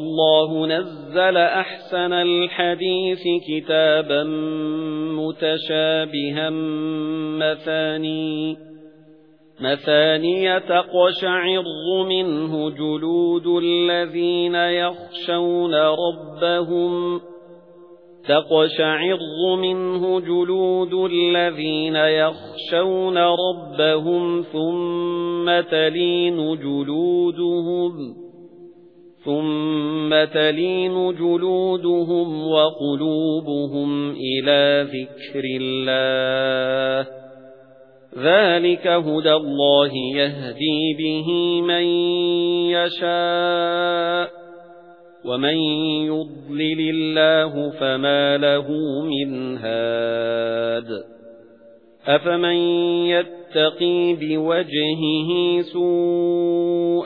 الله نزل أحسن الحديث كتابا متشابها مثاني مثاني تقشعر منه جلود الذين يخشون ربهم تقشعر منه جلود الذين يخشون ربهم ثم تلين جلودهم. ثُمَّ تَلِينُ جُلُودُهُمْ وَقُلُوبُهُمْ إِلَى ذِكْرِ اللَّهِ ذَلِكَ هُدَى اللَّهِ يَهْدِي بِهِ مَن يَشَاءُ وَمَن يُضْلِلِ اللَّهُ فَمَا لَهُ مِنْ هَادٍ أَفَمَن يَتَّقِي بِوَجْهِهِ سُوءَ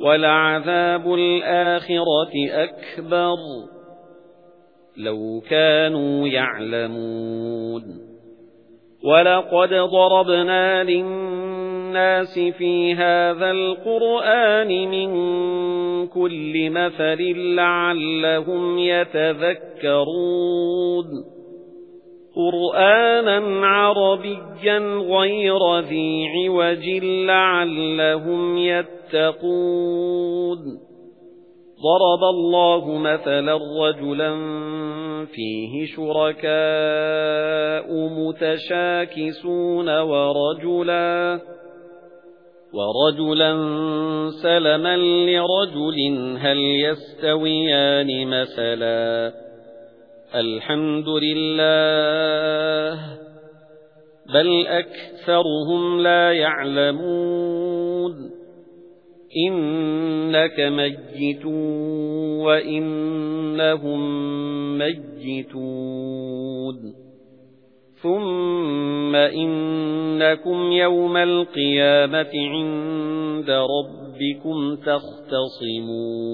وَلَعَذَابُ الْآخِرَةِ أَكْبَرُ. لَوْ كَانُوا يَعْلَمُونَ. وَلَقَدْ ضَرَبْنَا لِلنَّاسِ فِي هَذَا الْقُرْآنِ مِنْ كُلِّ مَثَلٍ لَعَلَّهُمْ يَتَذَكَّرُونَ. قُرْآنًا عَرَبِيًّا غَيْرَ ذِي عِوَجٍ لَّعَلَّهُمْ يَتَّقُونَ ضَرَبَ اللَّهُ مَثَلًا رَّجُلًا فِيهِ شُرَكَاءُ مُتَشَاكِسُونَ وَرَجُلًا وَرَجُلًا سَلَمًا لِّرَجُلٍ هَلْ يَسْتَوِيَانِ مَثَلًا الحمد لله بل أكثرهم لا يعلمون. إنك ميت وإنهم ميتون. ثم إنكم يوم القيامة عند ربكم تختصمون.